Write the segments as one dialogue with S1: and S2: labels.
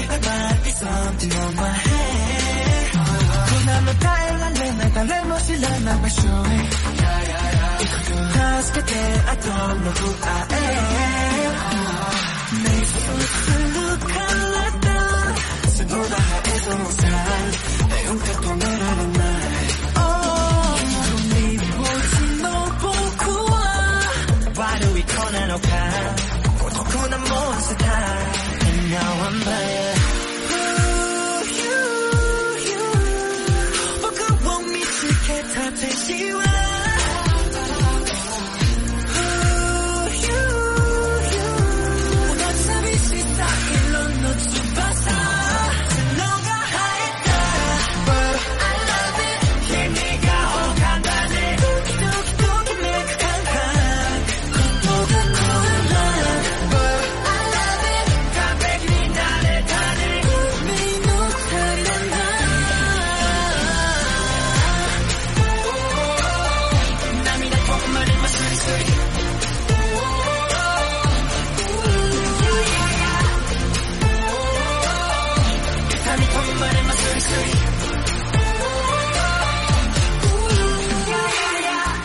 S1: 가감이 something on my head I don't know who I am 내 속을 루카 And now I'm playing.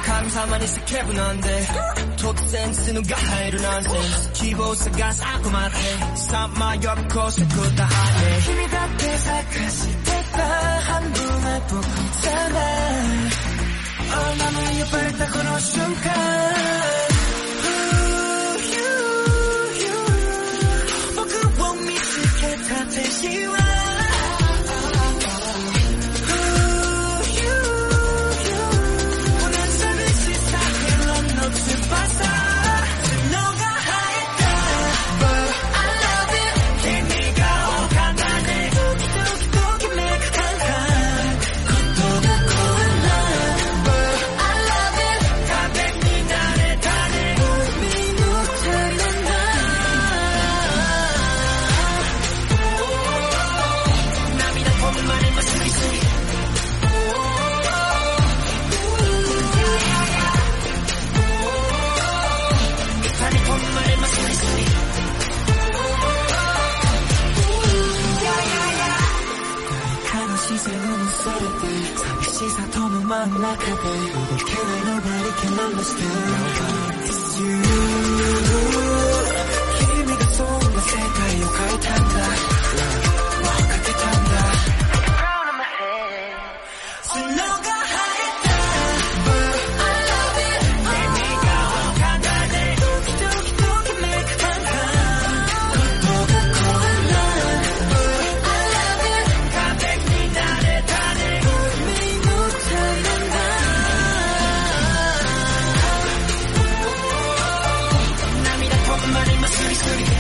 S1: 감사만 있어 넌데 톡센스 누가 해도 넌센스 기보사가 사고만 해. 삼마 옆코스 그다 하네. 힘이 밖에 사카시 됐다 한눈에 보고 있잖아 Oh 나만 예뻐를 딱 걸어 순간. You 君がそんな世界を変えたんだ分かってたんだ Proud of Studio.